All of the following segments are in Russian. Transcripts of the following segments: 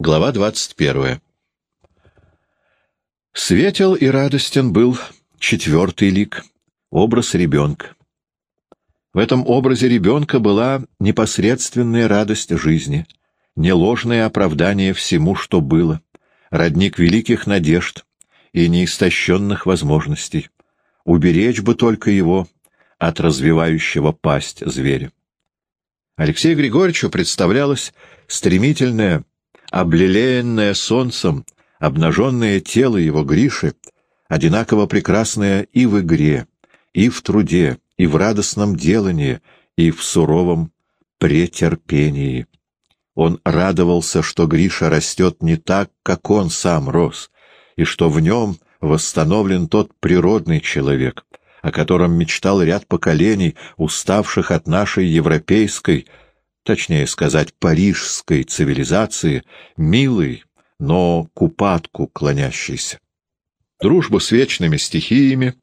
Глава 21. Светел и радостен был четвертый лик, образ ребенка. В этом образе ребенка была непосредственная радость жизни, неложное оправдание всему, что было, родник великих надежд и неистощенных возможностей. Уберечь бы только его от развивающего пасть зверя. Алексею Григорьевичу представлялось стремительное, облелеянное солнцем, обнаженное тело его Гриши, одинаково прекрасное и в игре, и в труде, и в радостном делании, и в суровом претерпении. Он радовался, что Гриша растет не так, как он сам рос, и что в нем восстановлен тот природный человек, о котором мечтал ряд поколений, уставших от нашей европейской, точнее сказать, парижской цивилизации, милый, но к упадку клонящийся. Дружба с вечными стихиями,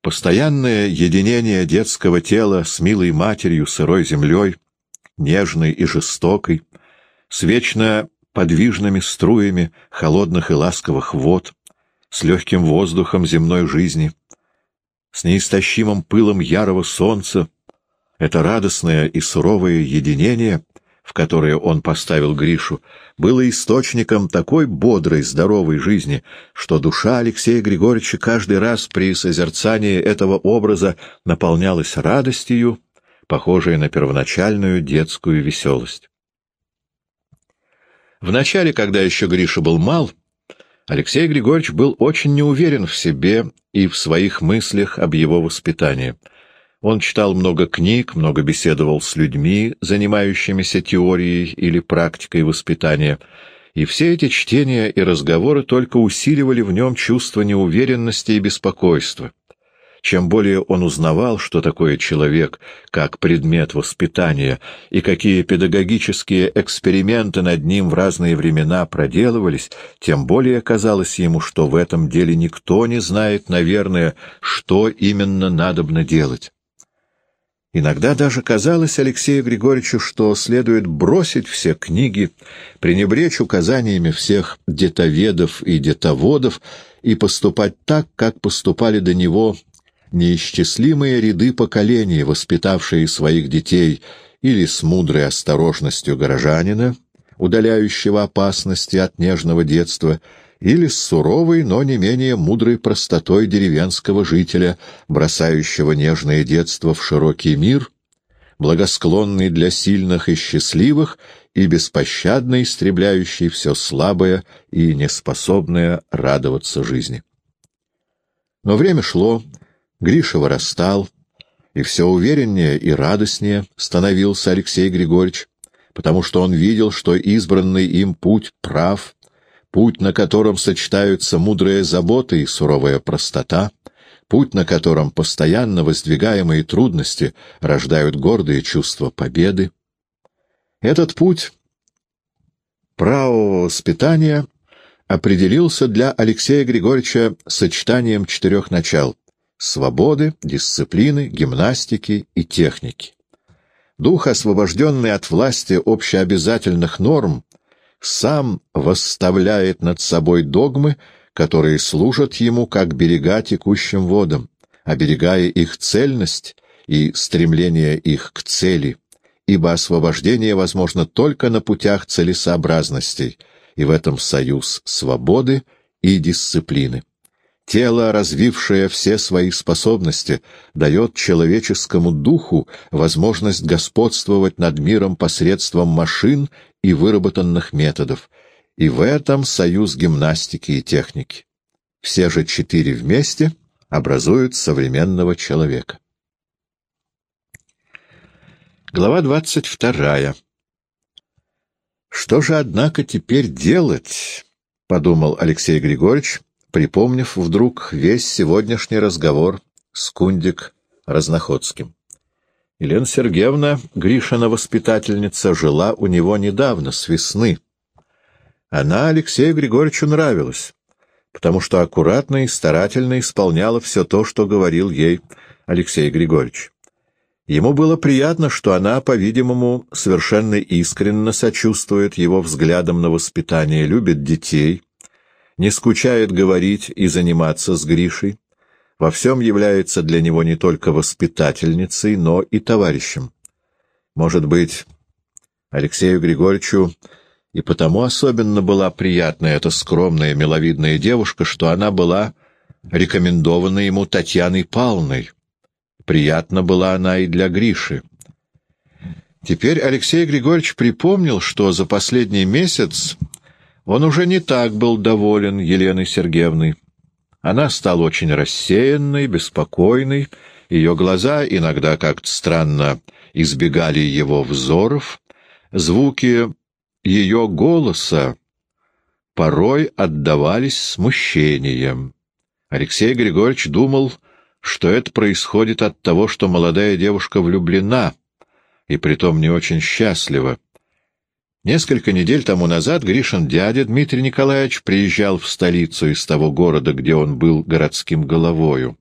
постоянное единение детского тела с милой матерью сырой землей, нежной и жестокой, с вечно подвижными струями холодных и ласковых вод, с легким воздухом земной жизни, с неистощимым пылом ярого солнца, это радостное и суровое единение, в которое он поставил Гришу, было источником такой бодрой, здоровой жизни, что душа Алексея Григорьевича каждый раз при созерцании этого образа наполнялась радостью, похожей на первоначальную детскую веселость. Вначале, когда еще Гриша был мал, Алексей Григорьевич был очень неуверен в себе и в своих мыслях об его воспитании — он читал много книг, много беседовал с людьми, занимающимися теорией или практикой воспитания, и все эти чтения и разговоры только усиливали в нем чувство неуверенности и беспокойства. Чем более он узнавал, что такое человек, как предмет воспитания, и какие педагогические эксперименты над ним в разные времена проделывались, тем более казалось ему, что в этом деле никто не знает, наверное, что именно надобно делать. Иногда даже казалось Алексею Григорьевичу, что следует бросить все книги, пренебречь указаниями всех детоведов и детоводов и поступать так, как поступали до него неисчислимые ряды поколений, воспитавшие своих детей или с мудрой осторожностью горожанина, удаляющего опасности от нежного детства, или с суровой, но не менее мудрой простотой деревенского жителя, бросающего нежное детство в широкий мир, благосклонный для сильных и счастливых и беспощадно истребляющий все слабое и неспособное радоваться жизни. Но время шло, Гриша вырастал, и все увереннее и радостнее становился Алексей Григорьевич, потому что он видел, что избранный им путь прав, путь, на котором сочетаются мудрая забота и суровая простота, путь, на котором постоянно воздвигаемые трудности рождают гордые чувства победы. Этот путь правого воспитания определился для Алексея Григорьевича сочетанием четырех начал — свободы, дисциплины, гимнастики и техники. Дух, освобожденный от власти общеобязательных норм, сам восставляет над собой догмы, которые служат ему как берега текущим водам, оберегая их цельность и стремление их к цели, ибо освобождение возможно только на путях целесообразностей, и в этом союз свободы и дисциплины. Тело, развившее все свои способности, дает человеческому духу возможность господствовать над миром посредством машин и выработанных методов, и в этом союз гимнастики и техники. Все же четыре вместе образуют современного человека. Глава двадцать вторая. «Что же, однако, теперь делать?» — подумал Алексей Григорьевич, припомнив вдруг весь сегодняшний разговор с Кундик Разноходским. Елена Сергеевна, Гришина воспитательница, жила у него недавно, с весны. Она Алексею Григорьевичу нравилась, потому что аккуратно и старательно исполняла все то, что говорил ей Алексей Григорьевич. Ему было приятно, что она, по-видимому, совершенно искренне сочувствует его взглядам на воспитание, любит детей, не скучает говорить и заниматься с Гришей, во всем является для него не только воспитательницей, но и товарищем. Может быть, Алексею Григорьевичу и потому особенно была приятна эта скромная, миловидная девушка, что она была рекомендована ему Татьяной Павловной. Приятна была она и для Гриши. Теперь Алексей Григорьевич припомнил, что за последний месяц он уже не так был доволен Еленой Сергеевной. Она стала очень рассеянной, беспокойной, ее глаза иногда как-то странно избегали его взоров, звуки ее голоса порой отдавались смущением. Алексей Григорьевич думал, что это происходит от того, что молодая девушка влюблена, и притом не очень счастлива. Несколько недель тому назад Гришин дядя Дмитрий Николаевич приезжал в столицу из того города, где он был городским головою.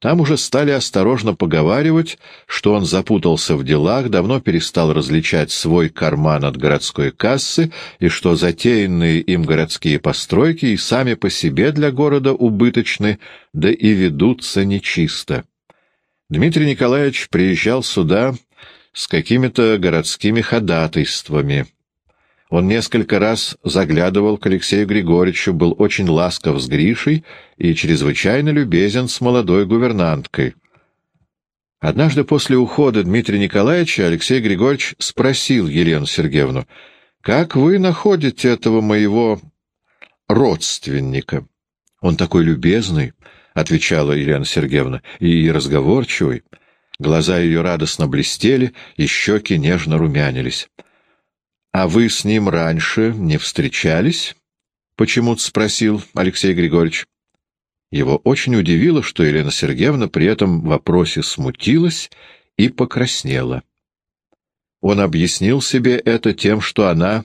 Там уже стали осторожно поговаривать, что он запутался в делах, давно перестал различать свой карман от городской кассы, и что затеянные им городские постройки и сами по себе для города убыточны, да и ведутся нечисто. Дмитрий Николаевич приезжал сюда с какими-то городскими ходатайствами. Он несколько раз заглядывал к Алексею Григорьевичу, был очень ласков с Гришей и чрезвычайно любезен с молодой гувернанткой. Однажды после ухода Дмитрия Николаевича Алексей Григорьевич спросил Елену Сергеевну, «Как вы находите этого моего родственника?» «Он такой любезный», — отвечала Елена Сергеевна, — «и разговорчивый». Глаза ее радостно блестели, и щеки нежно румянились. «А вы с ним раньше не встречались?» — почему-то спросил Алексей Григорьевич. Его очень удивило, что Елена Сергеевна при этом вопросе смутилась и покраснела. Он объяснил себе это тем, что она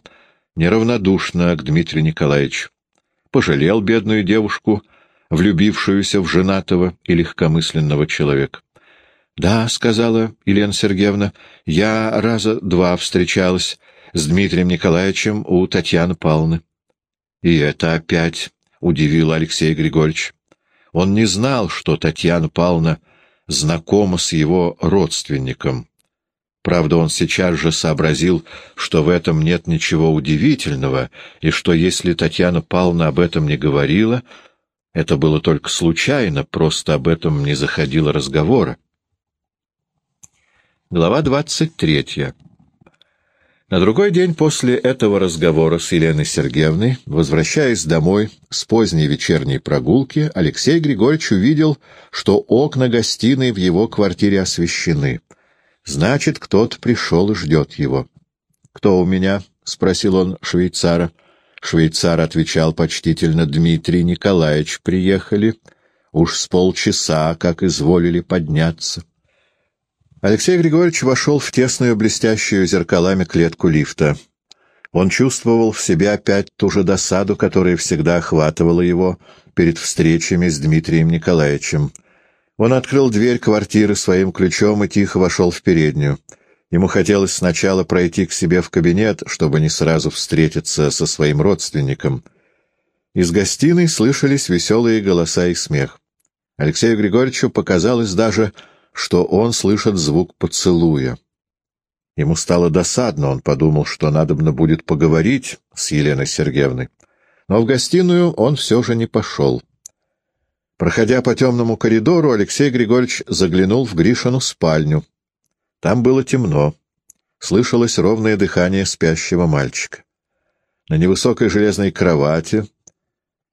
неравнодушна к Дмитрию Николаевичу. Пожалел бедную девушку, влюбившуюся в женатого и легкомысленного человека. «Да», — сказала Елена Сергеевна, — «я раза два встречалась с Дмитрием Николаевичем у Татьяны Павловны. И это опять удивило Алексея Григорьевича. Он не знал, что Татьяна Павловна знакома с его родственником. Правда, он сейчас же сообразил, что в этом нет ничего удивительного, и что если Татьяна Павловна об этом не говорила, это было только случайно, просто об этом не заходило разговора. Глава двадцать третья на другой день после этого разговора с Еленой Сергеевной, возвращаясь домой с поздней вечерней прогулки, Алексей Григорьевич увидел, что окна гостиной в его квартире освещены. Значит, кто-то пришел и ждет его. «Кто у меня?» — спросил он швейцара. Швейцар отвечал почтительно, «Дмитрий Николаевич приехали. Уж с полчаса, как изволили подняться». Алексей Григорьевич вошел в тесную блестящую зеркалами клетку лифта. Он чувствовал в себе опять ту же досаду, которая всегда охватывала его перед встречами с Дмитрием Николаевичем. Он открыл дверь квартиры своим ключом и тихо вошел в переднюю. Ему хотелось сначала пройти к себе в кабинет, чтобы не сразу встретиться со своим родственником. Из гостиной слышались веселые голоса и смех. Алексею Григорьевичу показалось даже, что он слышит звук поцелуя. Ему стало досадно, он подумал, что надобно будет поговорить с Еленой Сергеевной. Но в гостиную он все же не пошел. Проходя по темному коридору, Алексей Григорьевич заглянул в Гришину спальню. Там было темно. Слышалось ровное дыхание спящего мальчика. На невысокой железной кровати,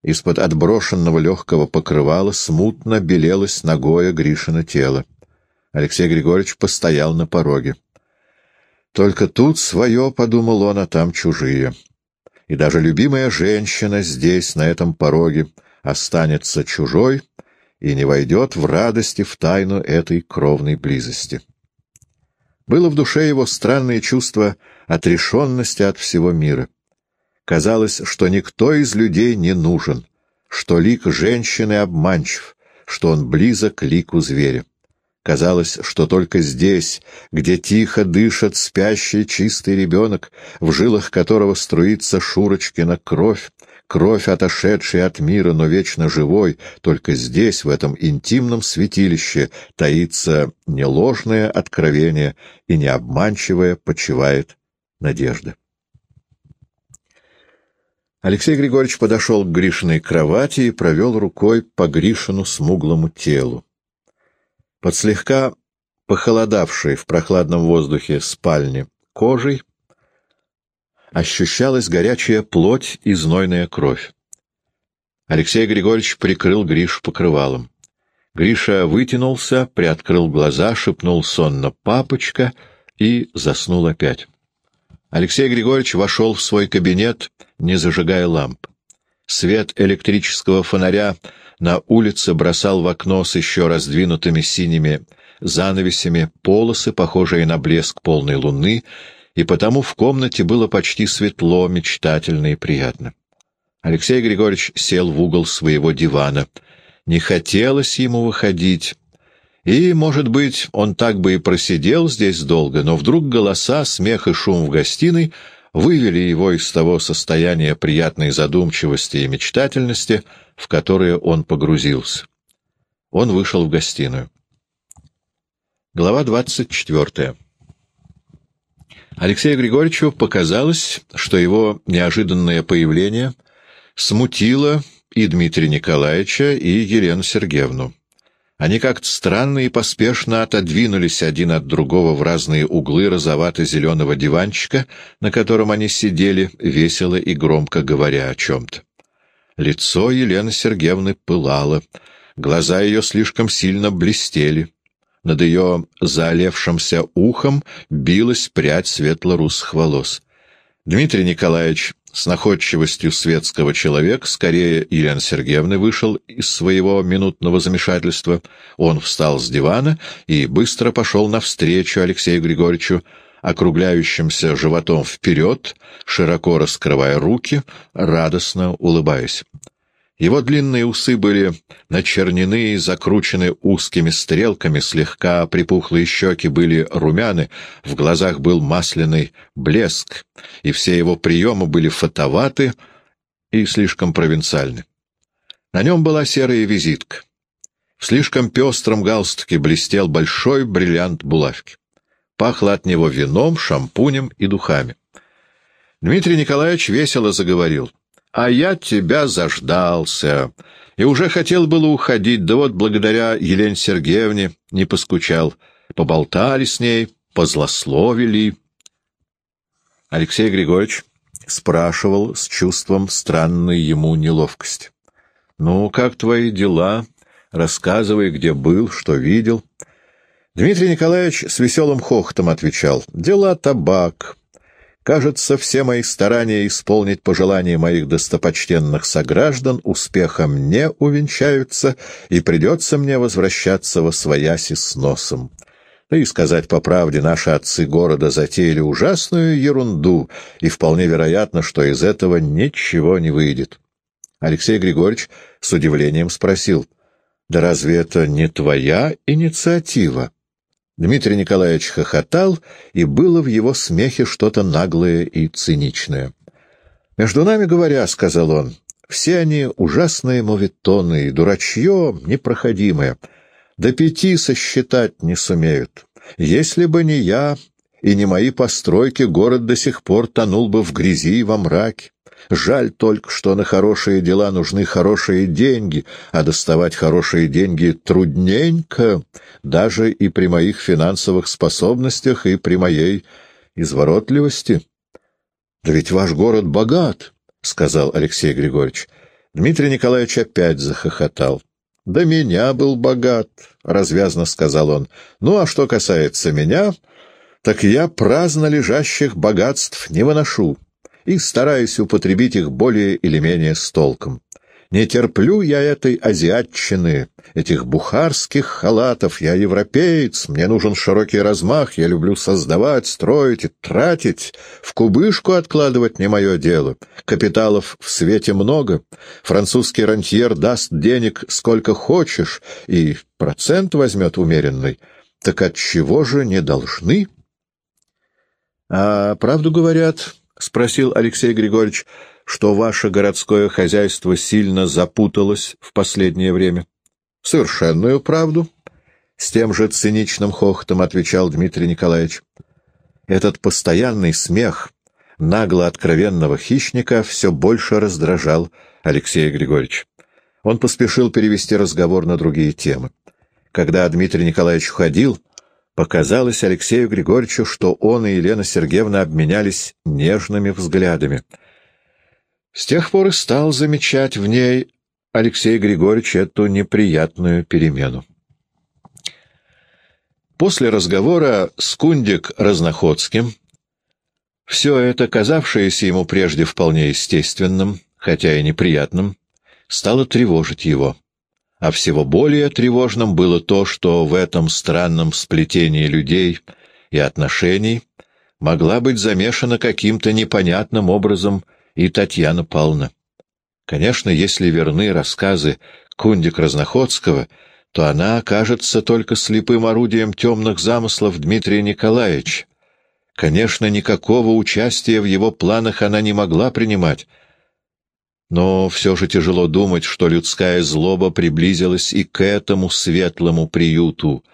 из-под отброшенного легкого покрывала, смутно белелось ногое Гришина тело. Алексей Григорьевич постоял на пороге. «Только тут свое, — подумал он, — а там чужие. И даже любимая женщина здесь, на этом пороге, останется чужой и не войдет в радости в тайну этой кровной близости». Было в душе его странное чувство отрешенности от всего мира. Казалось, что никто из людей не нужен, что лик женщины обманчив, что он близок к лику зверя. Казалось, что только здесь, где тихо дышит спящий чистый ребенок, в жилах которого струится Шурочкина кровь, кровь, отошедшая от мира, но вечно живой, только здесь, в этом интимном святилище, таится не ложное откровение и не обманчивая почивает надежда. Алексей Григорьевич подошел к Гришиной кровати и провел рукой по Гришину смуглому телу. Под слегка похолодавшей в прохладном воздухе спальни кожей ощущалась горячая плоть и знойная кровь. Алексей Григорьевич прикрыл Гришу покрывалом. Гриша вытянулся, приоткрыл глаза, шепнул сонно «папочка» и заснул опять. Алексей Григорьевич вошел в свой кабинет, не зажигая ламп. Свет электрического фонаря на улице бросал в окно с еще раздвинутыми синими занавесями полосы, похожие на блеск полной луны, и потому в комнате было почти светло, мечтательно и приятно. Алексей Григорьевич сел в угол своего дивана. Не хотелось ему выходить, и, может быть, он так бы и просидел здесь долго, но вдруг голоса, смех и шум в гостиной вывели его из того состояния приятной задумчивости и мечтательности, в которое он погрузился. Он вышел в гостиную. Глава двадцать четвертая. Алексею Григорьевичу показалось, что его неожиданное появление смутило и Дмитрия Николаевича, и Елену Сергеевну. Они как-то странно и поспешно отодвинулись один от другого в разные углы розовато-зеленого диванчика, на котором они сидели, весело и громко говоря о чем-то. Лицо Елены Сергеевны пылало, глаза ее слишком сильно блестели. Над ее заолевшимся ухом билась прядь светло-русых волос. Дмитрий Николаевич с находчивостью светского человека, скорее Елены Сергеевны вышел из своего минутного замешательства. Он встал с дивана и быстро пошел навстречу Алексею Григорьевичу, округляющимся животом вперед, широко раскрывая руки, радостно улыбаясь. Его длинные усы были начернены и закручены узкими стрелками, слегка припухлые щеки были румяны, в глазах был масляный блеск, и все его приемы были фотоваты и слишком провинциальны. На нем была серая визитка. В слишком пестром галстуке блестел большой бриллиант булавки. Пахло от него вином, шампунем и духами. Дмитрий Николаевич весело заговорил — а я тебя заждался. И уже хотел было уходить, да вот благодаря Елене Сергеевне не поскучал. Поболтали с ней, позлословили. Алексей Григорьевич спрашивал с чувством странной ему неловкости. «Ну, как твои дела? Рассказывай, где был, что видел». Дмитрий Николаевич с веселым хохотом отвечал. «Дела табак, Кажется, все мои старания исполнить пожелания моих достопочтенных сограждан успехом не увенчаются, и придется мне возвращаться во свояси с носом. Да и сказать по правде, наши отцы города затеяли ужасную ерунду, и вполне вероятно, что из этого ничего не выйдет. Алексей Григорьевич с удивлением спросил, «Да разве это не твоя инициатива?» Дмитрий Николаевич хохотал, и было в его смехе что-то наглое и циничное. «Между нами говоря, — сказал он, — все они ужасные моветоны и дурачье непроходимое. До пяти сосчитать не сумеют. Если бы не я и не мои постройки, город до сих пор тонул бы в грязи и во мраке. Жаль только, что на хорошие дела нужны хорошие деньги, а доставать хорошие деньги трудненько, даже и при моих финансовых способностях и при моей изворотливости. — Да ведь ваш город богат, — сказал Алексей Григорьевич. Дмитрий Николаевич опять захохотал. — Да меня был богат, — развязно сказал он. — Ну, а что касается меня, так я праздно лежащих богатств не выношу и стараюсь употребить их более или менее с толком. Не терплю я этой азиатчины, этих бухарских халатов. Я европеец, мне нужен широкий размах, я люблю создавать, строить и тратить. В кубышку откладывать не мое дело. Капиталов в свете много. Французский рантьер даст денег сколько хочешь и процент возьмет умеренный. Так от чего же не должны? — А правду говорят, — спросил Алексей Григорьевич, — что ваше городское хозяйство сильно запуталось в последнее время? — Совершенную правду, — с тем же циничным хохотом отвечал Дмитрий Николаевич. Этот постоянный смех нагло-откровенного хищника все больше раздражал Алексея Григорьевича. Он поспешил перевести разговор на другие темы. Когда Дмитрий Николаевич уходил, показалось Алексею Григорьевичу, что он и Елена Сергеевна обменялись нежными взглядами. С тех пор и стал замечать в ней Алексей Григорьевич эту неприятную перемену. После разговора с Кундик Разноходским все это, казавшееся ему прежде вполне естественным, хотя и неприятным, стало тревожить его. А всего более тревожным было то, что в этом странном сплетении людей и отношений могла быть замешана каким-то непонятным образом и Татьяна Павловна. Конечно, если верны рассказы Кундик Разноходского, то она окажется только слепым орудием темных замыслов Дмитрия Николаевича. Конечно, никакого участия в его планах она не могла принимать, но все же тяжело думать, что людская злоба приблизилась и к этому светлому приюту,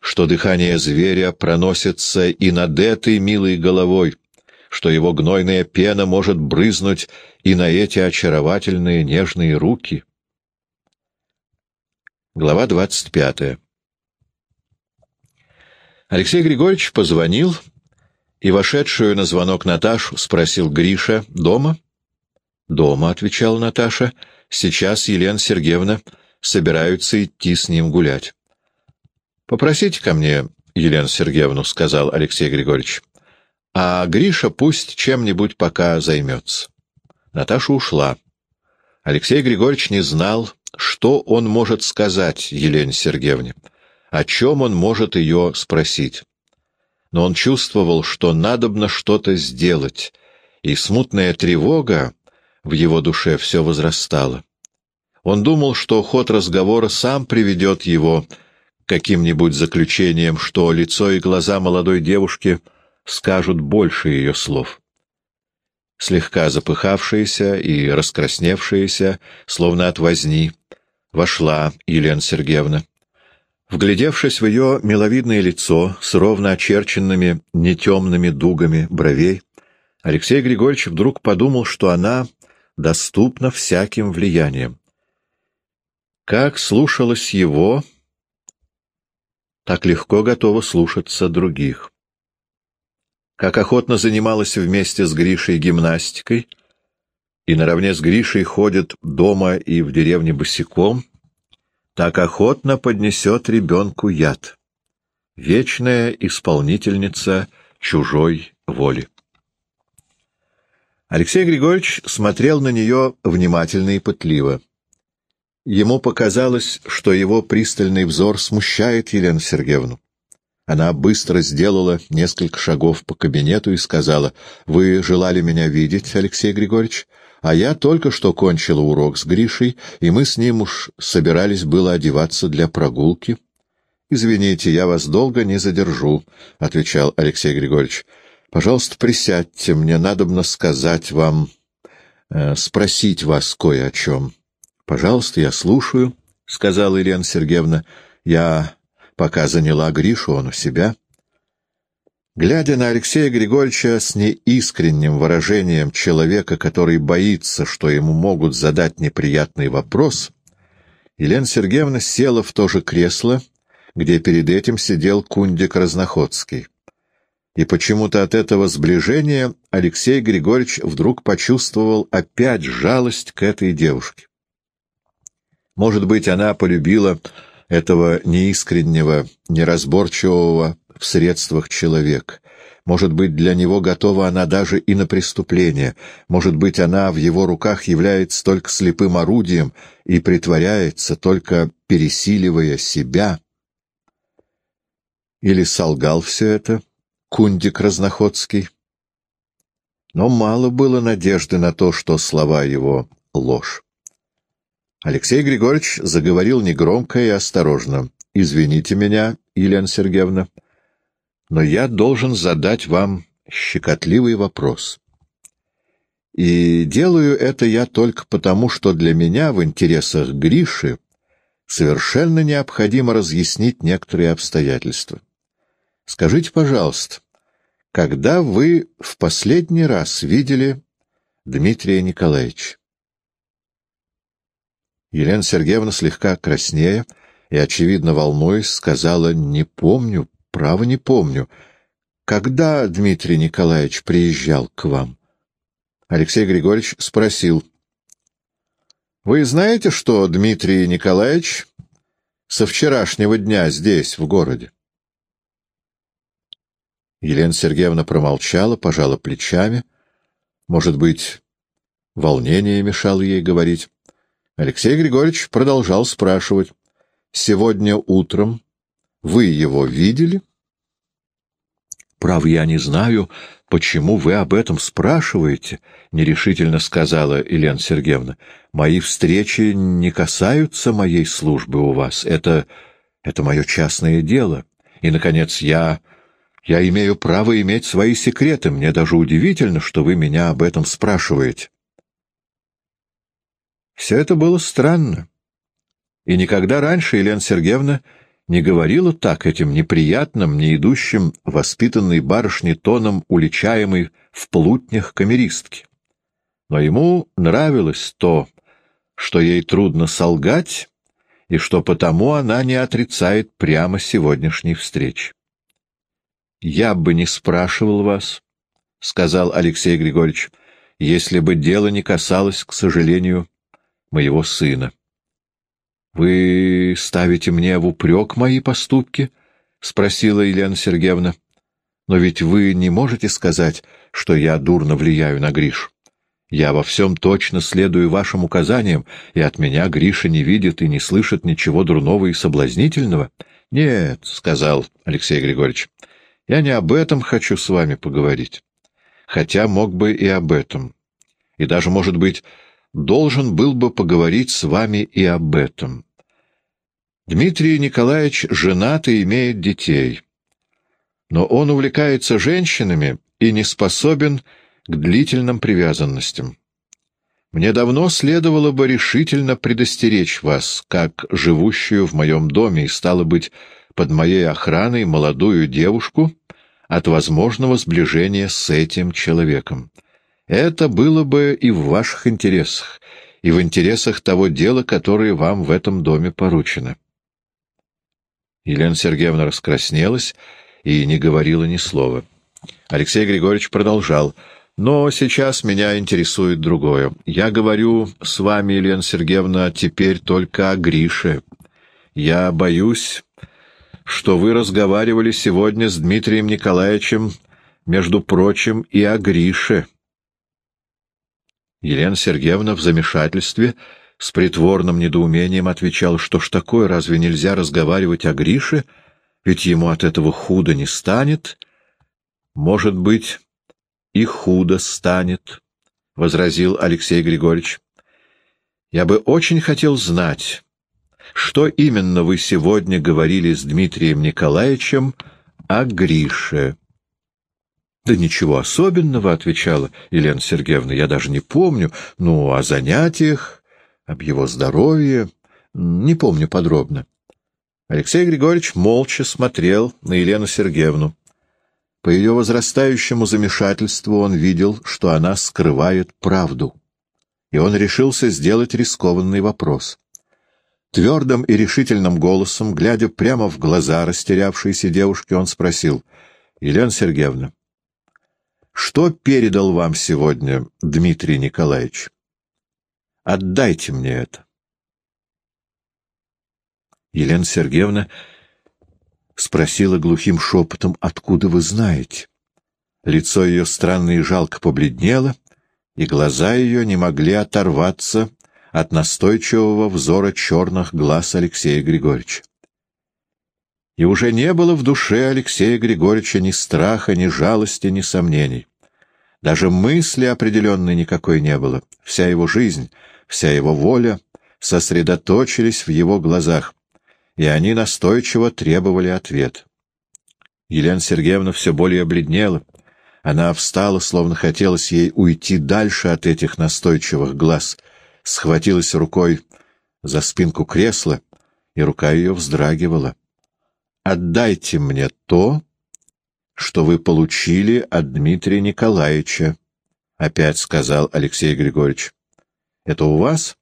что дыхание зверя проносится и над этой милой головой, что его гнойная пена может брызнуть и на эти очаровательные нежные руки. Глава двадцать пятая Алексей Григорьевич позвонил и вошедшую на звонок Наташу спросил Гриша «Дома?» «Дома», — отвечала Наташа. «Сейчас Елена Сергеевна собираются идти с ним гулять». «Попросите ко мне Елену Сергеевну», — сказал Алексей Григорьевич. «А Гриша пусть чем-нибудь пока займется». Наташа ушла. Алексей Григорьевич не знал, что он может сказать Елене Сергеевне, о чем он может ее спросить. Но он чувствовал, что надобно что-то сделать, и смутная тревога, в его душе все возрастало. Он думал, что ход разговора сам приведет его к каким-нибудь заключениям, что лицо и глаза молодой девушки скажут больше ее слов. Слегка запыхавшаяся и раскрасневшаяся, словно от возни, вошла Елена Сергеевна. Вглядевшись в ее миловидное лицо с ровно очерченными нетемными дугами бровей, Алексей Григорьевич вдруг подумал, что она доступна всяким влиянием. Как слушалась его, так легко готова слушаться других. Как охотно занималась вместе с Гришей гимнастикой, и наравне с Гришей ходит дома и в деревне босиком, так охотно поднесет ребенку яд. Вечная исполнительница чужой воли. Алексей Григорьевич смотрел на нее внимательно и пытливо. Ему показалось, что его пристальный взор смущает Елену Сергеевну. Она быстро сделала несколько шагов по кабинету и сказала, «Вы желали меня видеть, Алексей Григорьевич, а я только что кончила урок с Гришей, и мы с ним уж собирались было одеваться для прогулки». «Извините, я вас долго не задержу», — отвечал Алексей Григорьевич. Пожалуйста, присядьте, мне надобно сказать вам, э, спросить вас кое о чем. Пожалуйста, я слушаю, — сказала Елена Сергеевна. Я пока заняла Гришу, он у себя. Глядя на Алексея Григорьевича с неискренним выражением человека, который боится, что ему могут задать неприятный вопрос, Елена Сергеевна села в то же кресло, где перед этим сидел Кундик Разноходский и почему-то от этого сближения Алексей Григорьевич вдруг почувствовал опять жалость к этой девушке. Может быть, она полюбила этого неискреннего, неразборчивого в средствах человека. Может быть, для него готова она даже и на преступление. Может быть, она в его руках является только слепым орудием и притворяется, только пересиливая себя. Или солгал все это, Кундик Разноходский. Но мало было надежды на то, что слова его — ложь. Алексей Григорьевич заговорил негромко и осторожно. извините меня, Елена Сергеевна, но я должен задать вам щекотливый вопрос. И делаю это я только потому, что для меня в интересах Гриши совершенно необходимо разъяснить некоторые обстоятельства. Скажите, пожалуйста, когда вы в последний раз видели Дмитрия Николаевича? Елена Сергеевна, слегка краснея и, очевидно, волнуясь, сказала «Не помню, право не помню. Когда Дмитрий Николаевич приезжал к вам?» Алексей Григорьевич спросил «Вы знаете, что Дмитрий Николаевич со вчерашнего дня здесь, в городе?» Елена Сергеевна промолчала, пожала плечами. Может быть, волнение мешало ей говорить. Алексей Григорьевич продолжал спрашивать. «Сегодня утром вы его видели?» «Прав, я не знаю, почему вы об этом спрашиваете», — нерешительно сказала Елена Сергеевна. «Мои встречи не касаются моей службы у вас. Это... это мое частное дело. И, наконец, я... я имею право иметь свои секреты. Мне даже удивительно, что вы меня об этом спрашиваете». Все это было странно. И никогда раньше Елена Сергеевна не говорила так этим неприятным, не идущим воспитанной барышней тоном, уличаемой в плутнях камеристки. Но ему нравилось то, что ей трудно солгать, и что потому она не отрицает прямо сегодняшней встречи. «Я бы не спрашивал вас», — сказал Алексей Григорьевич, — «если бы дело не касалось, к сожалению, моего сына. — Вы ставите мне в упрек мои поступки? — спросила Елена Сергеевна. — Но ведь вы не можете сказать, что я дурно влияю на Гришу. Я во всем точно следую вашим указаниям, и от меня Гриша не видит и не слышит ничего дурного и соблазнительного. — Нет, — сказал Алексей Григорьевич, — я не об этом хочу с вами поговорить. Хотя мог бы и об этом. И даже, может быть, должен был бы поговорить с вами и об этом. Дмитрий Николаевич женат и имеет детей, но он увлекается женщинами и не способен к длительным привязанностям. Мне давно следовало бы решительно предостеречь вас, как живущую в моем доме и, стало быть, под моей охраной молодую девушку от возможного сближения с этим человеком. Это было бы и в ваших интересах, и в интересах того дела, которое вам в этом доме поручено. Елена Сергеевна раскраснелась и не говорила ни слова. Алексей Григорьевич продолжал. «Но сейчас меня интересует другое. Я говорю с вами, Елена Сергеевна, теперь только о Грише. Я боюсь, что вы разговаривали сегодня с Дмитрием Николаевичем, между прочим, и о Грише». Елена Сергеевна в замешательстве с притворным недоумением отвечала, что ж такое, разве нельзя разговаривать о Грише, ведь ему от этого худо не станет. Может быть, и худо станет, — возразил Алексей Григорьевич. Я бы очень хотел знать, что именно вы сегодня говорили с Дмитрием Николаевичем о Грише. «Да ничего особенного», — отвечала Елена Сергеевна, — «я даже не помню. Ну, о занятиях, об его здоровье, не помню подробно». Алексей Григорьевич молча смотрел на Елену Сергеевну. По ее возрастающему замешательству он видел, что она скрывает правду, и он решился сделать рискованный вопрос. Твердым и решительным голосом, глядя прямо в глаза растерявшейся девушки, он спросил, «Елена Сергеевна, что передал вам сегодня Дмитрий Николаевич? Отдайте мне это. Елена Сергеевна спросила глухим шепотом, откуда вы знаете. Лицо ее странно и жалко побледнело, и глаза ее не могли оторваться от настойчивого взора черных глаз Алексея Григорьевича. И уже не было в душе Алексея Григорьевича ни страха, ни жалости, ни сомнений. Даже мысли определенной никакой не было. Вся его жизнь, вся его воля сосредоточились в его глазах. и они настойчиво требовали ответ. Елена Сергеевна все более бледнела. Она встала, словно хотелось ей уйти дальше от этих настойчивых глаз, схватилась рукой за спинку кресла, и рука ее вздрагивала. «Отдайте мне то, что вы получили от Дмитрия Николаевича», — опять сказал Алексей Григорьевич. «Это у вас?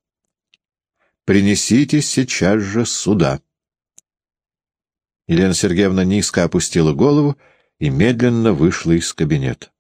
Принесите сейчас же сюда». Елена Сергеевна низко опустила голову и медленно вышла из кабинета.